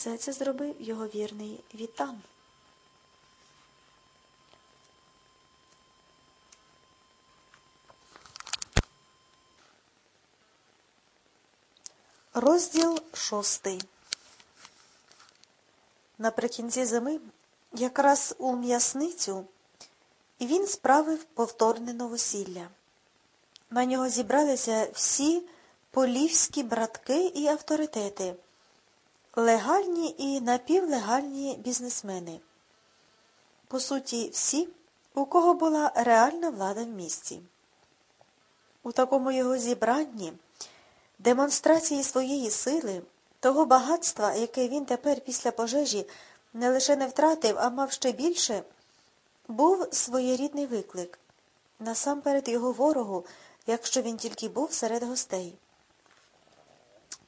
Все це зробив його вірний Вітан. Розділ шостий. Наприкінці зими, якраз у м'ясницю, він справив повторне новосілля. На нього зібралися всі полівські братки і авторитети, легальні і напівлегальні бізнесмени. По суті, всі, у кого була реальна влада в місті. У такому його зібранні демонстрації своєї сили, того багатства, яке він тепер після пожежі не лише не втратив, а мав ще більше, був своєрідний виклик, насамперед його ворогу, якщо він тільки був серед гостей.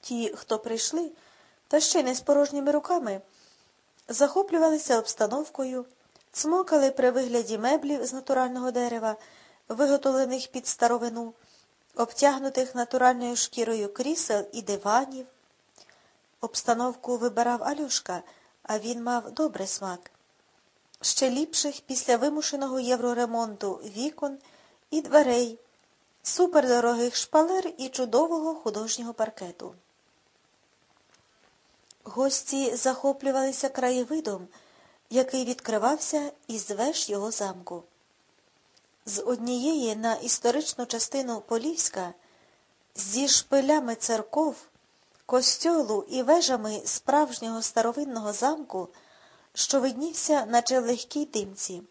Ті, хто прийшли, та ще й не з порожніми руками, захоплювалися обстановкою, цмокали при вигляді меблів з натурального дерева, виготовлених під старовину, обтягнутих натуральною шкірою крісел і диванів. Обстановку вибирав Алюшка, а він мав добрий смак. Ще ліпших після вимушеного євроремонту вікон і дверей, супердорогих шпалер і чудового художнього паркету. Гості захоплювалися краєвидом, який відкривався із веж його замку. З однієї на історичну частину Полівська, зі шпилями церков, костьолу і вежами справжнього старовинного замку, що виднівся, наче в легкій димці,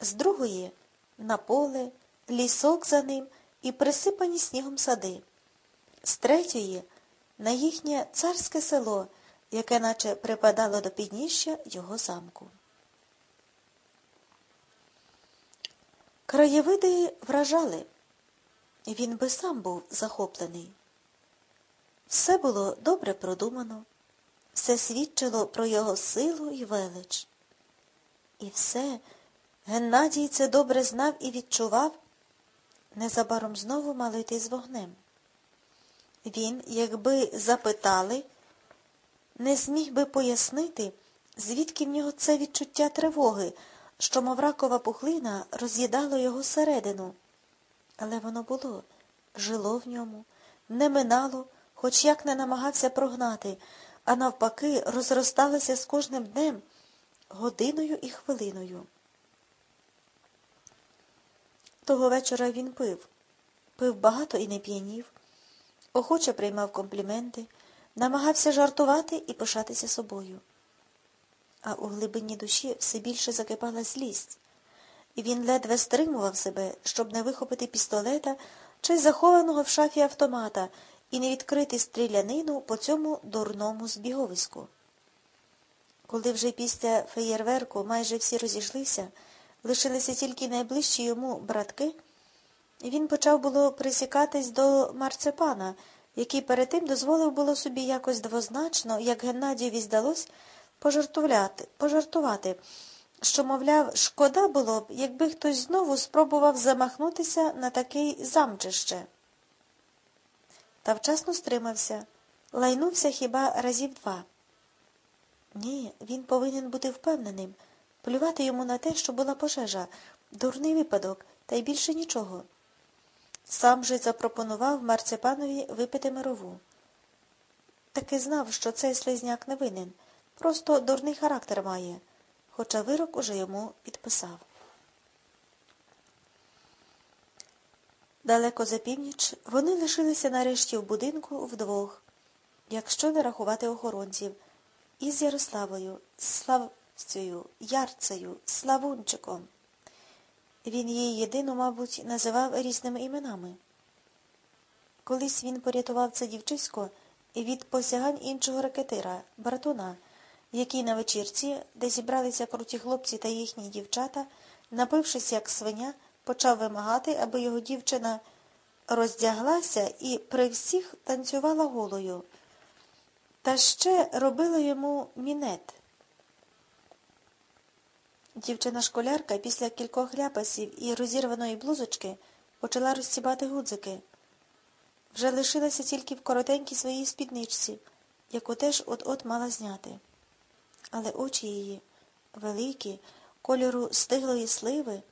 з другої на поле, лісок за ним і присипані снігом сади, з третьої на їхнє царське село, яке наче припадало до підніжжя його замку. Краєвиди вражали, він би сам був захоплений. Все було добре продумано, все свідчило про його силу і велич. І все Геннадій це добре знав і відчував, незабаром знову мали з вогнем. Він, якби запитали, не зміг би пояснити, звідки в нього це відчуття тривоги, що мов ракова пухлина роз'їдало його середину. Але воно було, жило в ньому, не минало, хоч як не намагався прогнати, а навпаки, розросталося з кожним днем, годиною і хвилиною. Того вечора він пив, пив багато і не п'янів, охоче приймав компліменти, намагався жартувати і пишатися собою. А у глибині душі все більше закипала злість, і він ледве стримував себе, щоб не вихопити пістолета чи захованого в шафі автомата і не відкрити стрілянину по цьому дурному збіговиську. Коли вже після феєрверку майже всі розійшлися, лишилися тільки найближчі йому братки, він почав було присікатись до марцепана, який перед тим дозволив було собі якось двозначно, як Геннадієві здалось, пожартувати, пожартувати, що, мовляв, шкода було б, якби хтось знову спробував замахнутися на такий замчище. Та вчасно стримався, лайнувся хіба разів два. Ні, він повинен бути впевненим, плювати йому на те, що була пожежа, дурний випадок, та й більше нічого. Сам же запропонував Марцепанові випити мирову. Таки знав, що цей слизняк не винен, просто дурний характер має, хоча вирок уже йому підписав. Далеко за північ вони лишилися нарешті в будинку вдвох, якщо не рахувати охоронців, із Ярославою, Славцею, Ярцею, Славунчиком. Він її єдину, мабуть, називав різними іменами. Колись він порятував це дівчисько від посягань іншого ракетира, братуна, який на вечірці, де зібралися круті хлопці та їхні дівчата, напившись, як свиня, почав вимагати, аби його дівчина роздяглася і при всіх танцювала голою. Та ще робила йому мінет. Дівчина-школярка після кількох ляпасів і розірваної блузочки почала розцібати гудзики. Вже лишилася тільки в коротенькій своїй спідничці, яку теж от-от мала зняти. Але очі її, великі, кольору стиглої сливи,